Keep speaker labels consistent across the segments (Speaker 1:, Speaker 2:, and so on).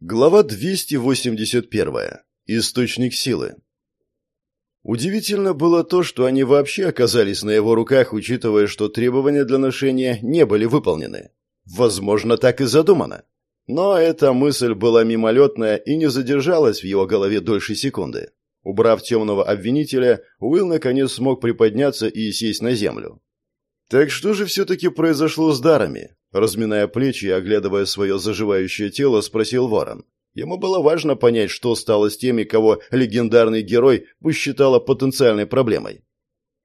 Speaker 1: Глава 281. Источник силы. Удивительно было то, что они вообще оказались на его руках, учитывая, что требования для ношения не были выполнены. Возможно, так и задумано. Но эта мысль была мимолетная и не задержалась в его голове дольше секунды. Убрав темного обвинителя, Уилл наконец смог приподняться и сесть на землю. Так что же все-таки произошло с дарами? Разминая плечи и оглядывая свое заживающее тело, спросил Ворон. Ему было важно понять, что стало с теми, кого легендарный герой посчитала потенциальной проблемой.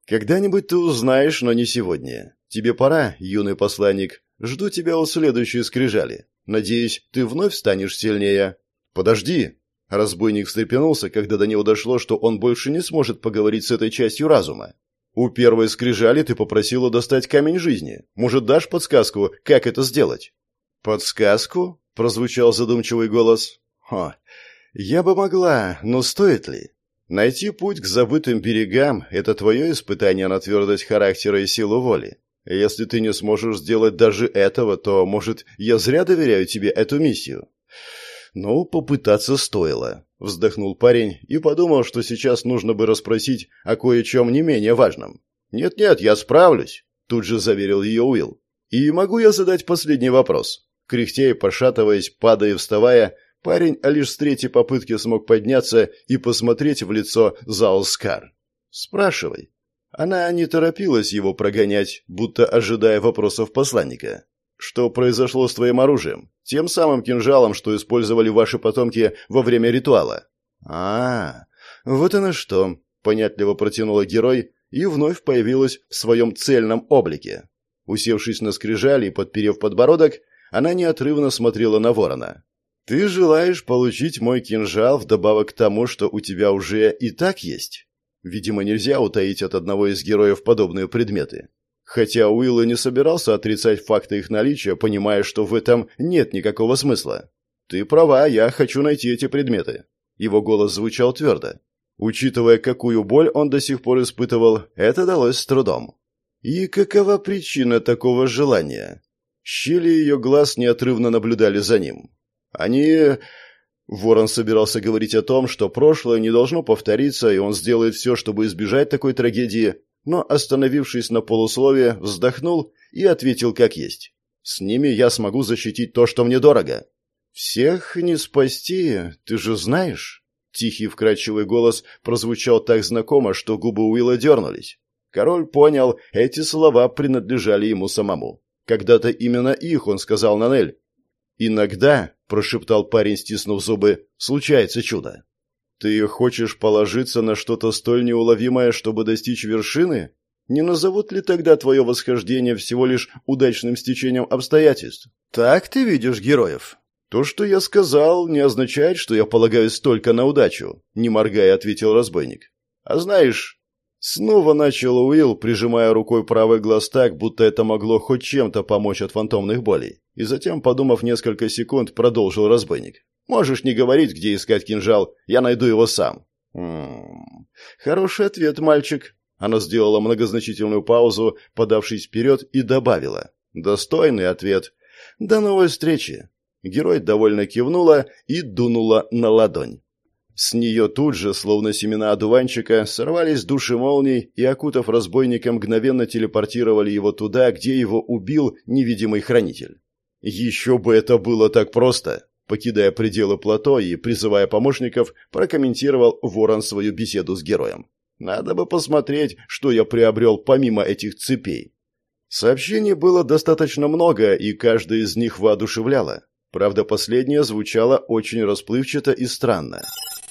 Speaker 1: «Когда-нибудь ты узнаешь, но не сегодня. Тебе пора, юный посланник. Жду тебя у следующей скрижали. Надеюсь, ты вновь станешь сильнее». «Подожди!» Разбойник встрепенулся, когда до него дошло, что он больше не сможет поговорить с этой частью разума. У первой скрижали ты попросила достать камень жизни. Может, дашь подсказку, как это сделать? Подсказку? прозвучал задумчивый голос. Хо. Я бы могла, но стоит ли? Найти путь к забытым берегам это твое испытание на твердость характера и силу воли. Если ты не сможешь сделать даже этого, то, может, я зря доверяю тебе эту миссию. Ну, попытаться стоило. Вздохнул парень и подумал, что сейчас нужно бы расспросить о кое-чем не менее важном. «Нет-нет, я справлюсь», — тут же заверил ее Уилл. «И могу я задать последний вопрос?» Кряхтя пошатываясь, падая и вставая, парень лишь с третьей попытки смог подняться и посмотреть в лицо Заускар. «Спрашивай». Она не торопилась его прогонять, будто ожидая вопросов посланника. Что произошло с твоим оружием? Тем самым кинжалом, что использовали ваши потомки во время ритуала. А, вот оно что, понятливо протянула герой и вновь появилась в своем цельном облике. Усевшись на скрижали и подперев подбородок, она неотрывно смотрела на ворона. «Ты желаешь получить мой кинжал вдобавок к тому, что у тебя уже и так есть?» Видимо, нельзя утаить от одного из героев подобные предметы. Хотя Уилл и не собирался отрицать факты их наличия, понимая, что в этом нет никакого смысла. «Ты права, я хочу найти эти предметы». Его голос звучал твердо. Учитывая, какую боль он до сих пор испытывал, это далось с трудом. И какова причина такого желания? Щели ее глаз неотрывно наблюдали за ним. Они... Ворон собирался говорить о том, что прошлое не должно повториться, и он сделает все, чтобы избежать такой трагедии, но, остановившись на полусловие, вздохнул и ответил как есть. «С ними я смогу защитить то, что мне дорого». «Всех не спасти, ты же знаешь?» Тихий вкрадчивый голос прозвучал так знакомо, что губы Уилла дернулись. Король понял, эти слова принадлежали ему самому. Когда-то именно их он сказал Нанель. «Иногда», — прошептал парень, стиснув зубы, — «случается чудо». Ты хочешь положиться на что-то столь неуловимое, чтобы достичь вершины? Не назовут ли тогда твое восхождение всего лишь удачным стечением обстоятельств? Так ты видишь героев? То, что я сказал, не означает, что я полагаюсь только на удачу, не моргая, ответил разбойник. А знаешь, снова начал Уилл, прижимая рукой правый глаз так, будто это могло хоть чем-то помочь от фантомных болей. И затем, подумав несколько секунд, продолжил разбойник. Можешь не говорить, где искать кинжал, я найду его сам. М Хороший ответ, мальчик. Она сделала многозначительную паузу, подавшись вперед, и добавила. Достойный ответ. До новой встречи. Герой довольно кивнула и дунула на ладонь. С нее тут же, словно семена одуванчика, сорвались души молний и, окутав разбойника, мгновенно телепортировали его туда, где его убил невидимый хранитель. Еще бы это было так просто! Покидая пределы плато и призывая помощников, прокомментировал Ворон свою беседу с героем. «Надо бы посмотреть, что я приобрел помимо этих цепей». Сообщений было достаточно много, и каждое из них воодушевляло. Правда, последнее звучало очень расплывчато и странно.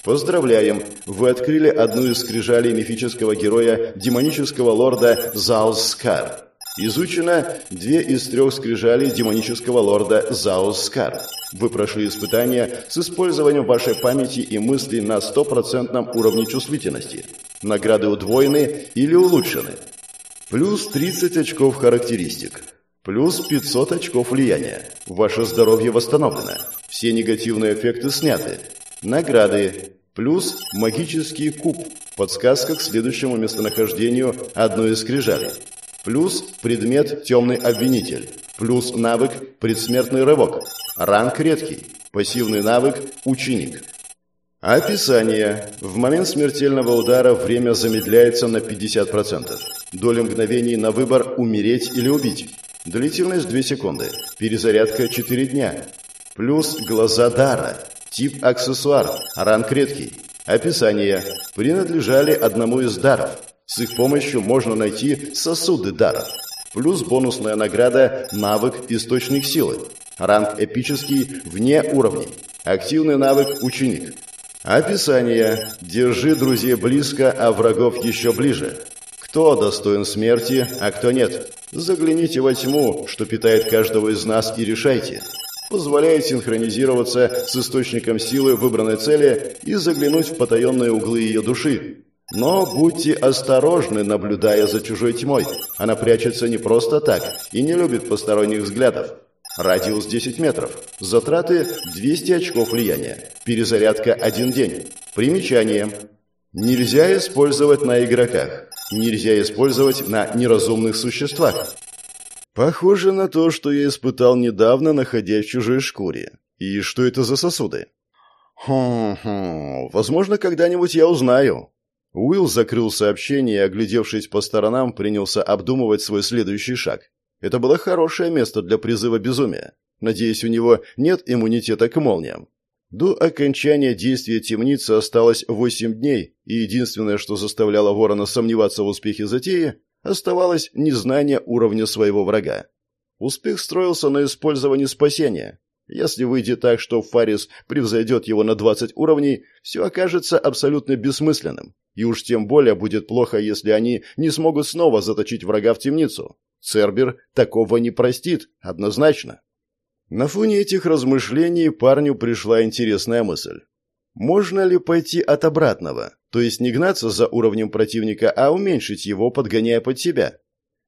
Speaker 1: Поздравляем! Вы открыли одну из скрижалей мифического героя, демонического лорда Залскар. Изучено две из трех скрижалей демонического лорда Заускар. Вы прошли испытание с использованием вашей памяти и мыслей на стопроцентном уровне чувствительности. Награды удвоены или улучшены. Плюс 30 очков характеристик. Плюс 500 очков влияния. Ваше здоровье восстановлено. Все негативные эффекты сняты. Награды. Плюс магический куб. Подсказка к следующему местонахождению одной из скрижалей. Плюс предмет «Темный обвинитель». Плюс навык «Предсмертный рывок». Ранг редкий. Пассивный навык «Ученик». Описание. В момент смертельного удара время замедляется на 50%. Доля мгновений на выбор «умереть» или «убить». Длительность 2 секунды. Перезарядка 4 дня. Плюс глаза дара. Тип аксессуар. Ранг редкий. Описание. Принадлежали одному из даров. С их помощью можно найти сосуды даров. Плюс бонусная награда «Навык Источник силы». Ранг эпический вне уровней. Активный навык «Ученик». Описание. Держи друзей близко, а врагов еще ближе. Кто достоин смерти, а кто нет. Загляните во тьму, что питает каждого из нас, и решайте. Позволяет синхронизироваться с источником силы выбранной цели и заглянуть в потаенные углы ее души. Но будьте осторожны, наблюдая за чужой тьмой. Она прячется не просто так и не любит посторонних взглядов. Радиус 10 метров. Затраты 200 очков влияния. Перезарядка 1 день. Примечание. Нельзя использовать на игроках. Нельзя использовать на неразумных существах. Похоже на то, что я испытал недавно, находясь в чужой шкуре. И что это за сосуды? Хм-хм, возможно, когда-нибудь я узнаю. Уилл закрыл сообщение и, оглядевшись по сторонам, принялся обдумывать свой следующий шаг. Это было хорошее место для призыва безумия. Надеюсь, у него нет иммунитета к молниям. До окончания действия темницы осталось восемь дней, и единственное, что заставляло Ворона сомневаться в успехе затеи, оставалось незнание уровня своего врага. Успех строился на использовании спасения. Если выйдет так, что Фарис превзойдет его на 20 уровней, все окажется абсолютно бессмысленным. И уж тем более будет плохо, если они не смогут снова заточить врага в темницу. Цербер такого не простит, однозначно. На фоне этих размышлений парню пришла интересная мысль. Можно ли пойти от обратного, то есть не гнаться за уровнем противника, а уменьшить его, подгоняя под себя?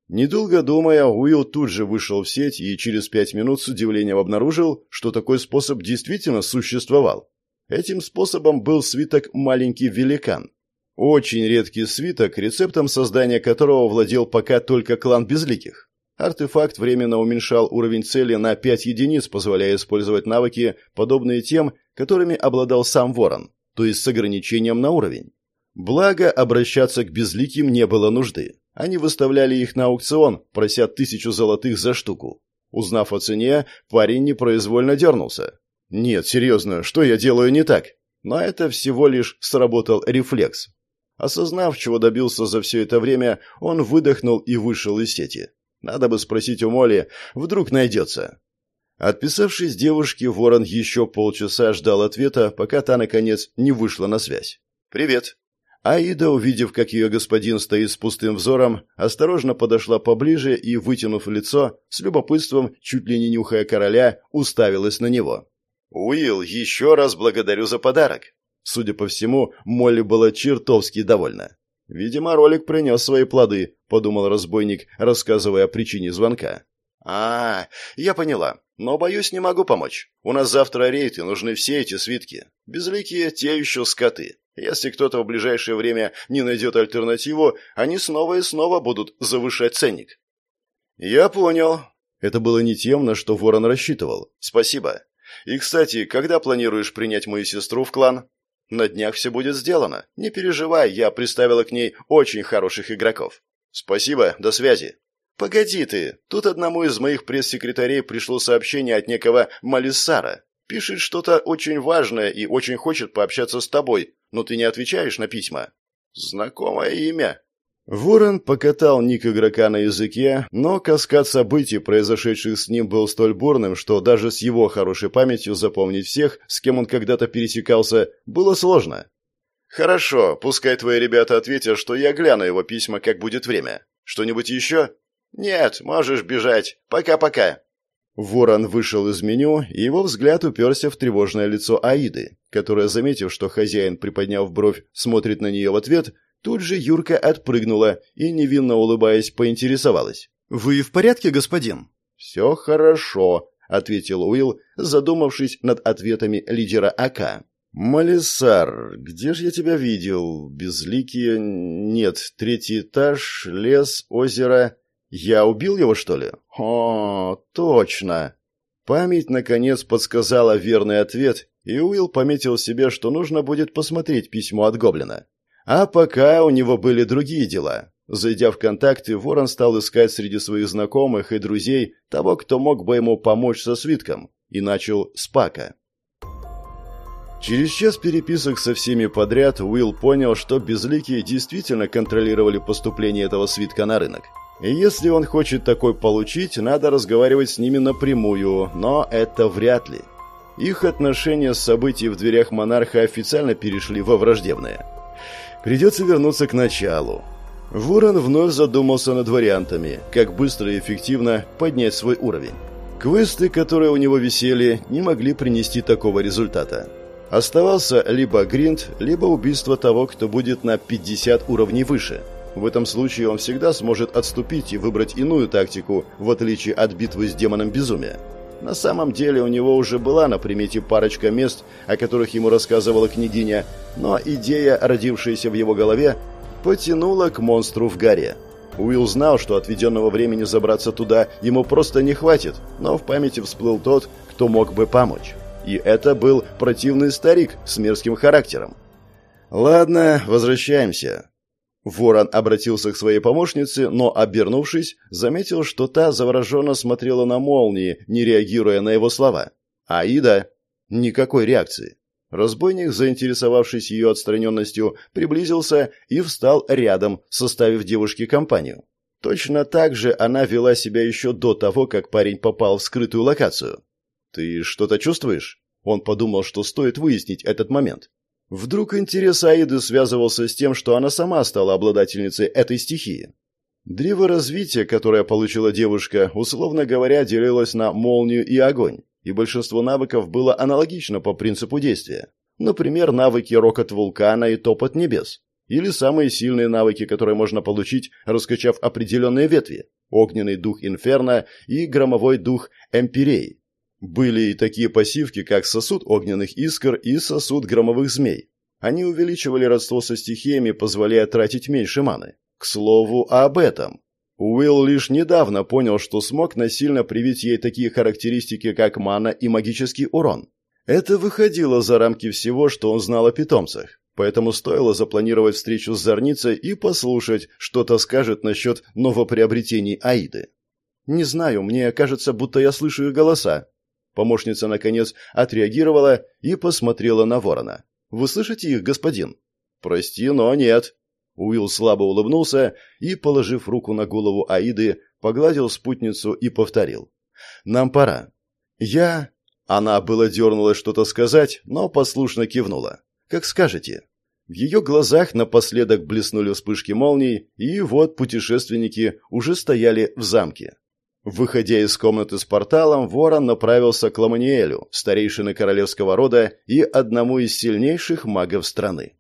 Speaker 1: Недолго думая, Уилл тут же вышел в сеть и через пять минут с удивлением обнаружил, что такой способ действительно существовал. Этим способом был свиток «Маленький великан». Очень редкий свиток, рецептом создания которого владел пока только клан Безликих. Артефакт временно уменьшал уровень цели на 5 единиц, позволяя использовать навыки, подобные тем, которыми обладал сам Ворон, то есть с ограничением на уровень. Благо, обращаться к Безликим не было нужды. Они выставляли их на аукцион, прося тысячу золотых за штуку. Узнав о цене, парень непроизвольно дернулся. «Нет, серьезно, что я делаю не так?» Но это всего лишь сработал рефлекс. Осознав, чего добился за все это время, он выдохнул и вышел из сети. Надо бы спросить у Молли, вдруг найдется. Отписавшись девушке, Ворон еще полчаса ждал ответа, пока та, наконец, не вышла на связь. «Привет». Аида, увидев, как ее господин стоит с пустым взором, осторожно подошла поближе и, вытянув лицо, с любопытством, чуть ли не нюхая короля, уставилась на него. «Уилл, еще раз благодарю за подарок. Судя по всему, Молли была чертовски довольна. «Видимо, ролик принес свои плоды», — подумал разбойник, рассказывая о причине звонка. «А, я поняла. Но, боюсь, не могу помочь. У нас завтра рейд, и нужны все эти свитки. Безликие — те еще скоты. Если кто-то в ближайшее время не найдет альтернативу, они снова и снова будут завышать ценник». «Я понял». Это было не тем, на что Ворон рассчитывал. «Спасибо. И, кстати, когда планируешь принять мою сестру в клан?» На днях все будет сделано. Не переживай, я приставила к ней очень хороших игроков. Спасибо, до связи. Погоди ты, тут одному из моих пресс-секретарей пришло сообщение от некого Малиссара. Пишет что-то очень важное и очень хочет пообщаться с тобой, но ты не отвечаешь на письма. Знакомое имя. Ворон покатал ник игрока на языке, но каскад событий, произошедших с ним, был столь бурным, что даже с его хорошей памятью запомнить всех, с кем он когда-то пересекался, было сложно. «Хорошо, пускай твои ребята ответят, что я гляну его письма, как будет время. Что-нибудь еще?» «Нет, можешь бежать. Пока-пока». Ворон вышел из меню, и его взгляд уперся в тревожное лицо Аиды, которая, заметив, что хозяин, приподняв бровь, смотрит на нее в ответ, Тут же Юрка отпрыгнула и, невинно улыбаясь, поинтересовалась. «Вы в порядке, господин?» «Все хорошо», — ответил Уилл, задумавшись над ответами лидера АК. «Малисар, где же я тебя видел? Безликие... Нет, третий этаж, лес, озеро. Я убил его, что ли?» «О, точно!» Память, наконец, подсказала верный ответ, и Уилл пометил себе, что нужно будет посмотреть письмо от Гоблина. А пока у него были другие дела. Зайдя в контакты, Ворон стал искать среди своих знакомых и друзей того, кто мог бы ему помочь со свитком, и начал с Пака. Через час переписок со всеми подряд Уилл понял, что безликие действительно контролировали поступление этого свитка на рынок. И если он хочет такой получить, надо разговаривать с ними напрямую, но это вряд ли. Их отношения с событий в дверях монарха официально перешли во враждебные. Придется вернуться к началу. Ворон вновь задумался над вариантами, как быстро и эффективно поднять свой уровень. Квесты, которые у него висели, не могли принести такого результата. Оставался либо гринд, либо убийство того, кто будет на 50 уровней выше. В этом случае он всегда сможет отступить и выбрать иную тактику, в отличие от битвы с демоном безумия. На самом деле у него уже была на примете парочка мест, о которых ему рассказывала княгиня, но идея, родившаяся в его голове, потянула к монстру в горе. Уилл знал, что отведенного времени забраться туда ему просто не хватит, но в памяти всплыл тот, кто мог бы помочь. И это был противный старик с мерзким характером. «Ладно, возвращаемся». Ворон обратился к своей помощнице, но, обернувшись, заметил, что та завороженно смотрела на молнии, не реагируя на его слова. «Аида?» Никакой реакции. Разбойник, заинтересовавшись ее отстраненностью, приблизился и встал рядом, составив девушке компанию. Точно так же она вела себя еще до того, как парень попал в скрытую локацию. «Ты что-то чувствуешь?» Он подумал, что стоит выяснить этот момент. Вдруг интерес Аиды связывался с тем, что она сама стала обладательницей этой стихии. Древо развития, которое получила девушка, условно говоря, делилось на молнию и огонь, и большинство навыков было аналогично по принципу действия. Например, навыки рокот вулкана и топот небес. Или самые сильные навыки, которые можно получить, раскачав определенные ветви. Огненный дух Инферно и громовой дух Эмпирей. Были и такие пассивки, как сосуд огненных искр и сосуд громовых змей. Они увеличивали родство со стихиями, позволяя тратить меньше маны. К слову, об этом. Уилл лишь недавно понял, что смог насильно привить ей такие характеристики, как мана и магический урон. Это выходило за рамки всего, что он знал о питомцах. Поэтому стоило запланировать встречу с Зорницей и послушать, что-то скажет насчет новоприобретений Аиды. «Не знаю, мне кажется, будто я слышу их голоса». Помощница, наконец, отреагировала и посмотрела на ворона. «Вы слышите их, господин?» «Прости, но нет», Уилл слабо улыбнулся и, положив руку на голову Аиды, погладил спутницу и повторил. «Нам пора». «Я...» Она было дернулась что-то сказать, но послушно кивнула. «Как скажете». В ее глазах напоследок блеснули вспышки молний, и вот путешественники уже стояли в замке. Выходя из комнаты с порталом, Ворон направился к Ламаниэлю, старейшине королевского рода и одному из сильнейших магов страны.